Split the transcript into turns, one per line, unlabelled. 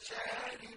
مَشَارِبَ